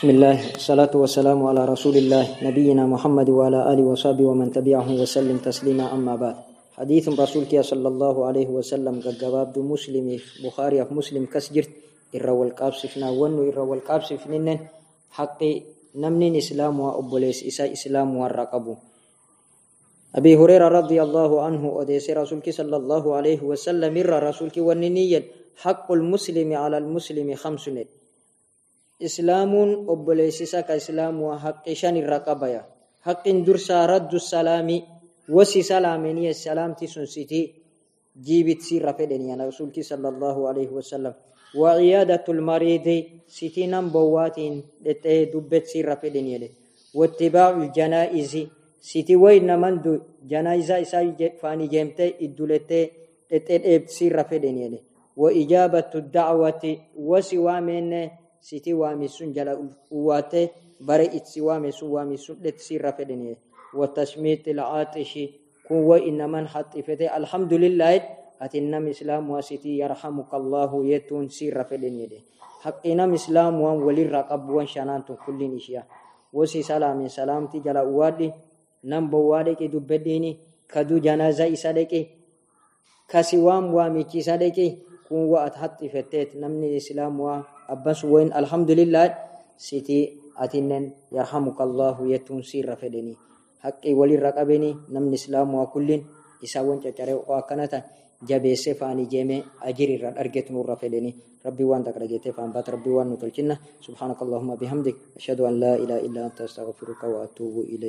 بسم الله الصلاة والسلام على رسول الله نبينا محمد وعلى آله وصحبه ومن تبعه وسلم تسليما أما بعد. حديث رسولك صلى الله عليه وسلم قد جواب مسلم بخاري مسلم كسجر إرى والقابس فينا ون إرى والقابس فينن حق نمن إسلام وأبوليس إسا إسلام والرقبو أبي هريرة رضي الله عنه أديس رسولك صلى الله عليه وسلم إرى رسولك وننيا حق المسلم على المسلم خمس. نت islaamuun obboleessisa ka islaamua haqqi shan irra qabaya haqqin dursaa raddu salaami wasi salaameniye salaamti sun siti jiibit sirra fedheniya rasulki sala allahu alaihi wasalam وعيادة المريض ستينا بواتين لتيه دبت سيرة فدنيا واتباع الجنائز ستي وين من دو جنائزة إسا فاني جيمتي إدولتي لتيه سيرة فدنيا وإجابة الدعوة وسوى من siti waamisun jala uwate bare itsi waamisun waamisun dheksirra fedhenie watashmiit ilcaatishi kun wo inaman haxifete alhamdulillah atinam islaamuwa siti yarhamuka allahu yetun sirra fedheniede haqqinam islaamuwan walirra qabbuwan shanaantun kullin ishiya wosi salaamin salaamti jala uwaadhi nam bowwaa dheqi dubbedhiini kadu janaza isa dheqi kasi waan waamichi isa dheqi kun wo at haxifetteet namni islaamuwa أبس وين الحمد لله سيتي أتنن يرحمك الله يتون سير فدني حقي ولي رقبني نم الإسلام وكل إساوان تجاري وكانت جبيسة فاني جيمي أجري ران أرجت نور فدني ربي وان تكرجت فان بات ربي وان نتلجنا سبحانك اللهم بحمدك أشهد أن لا إله إلا أنت أستغفرك وأتوب إليك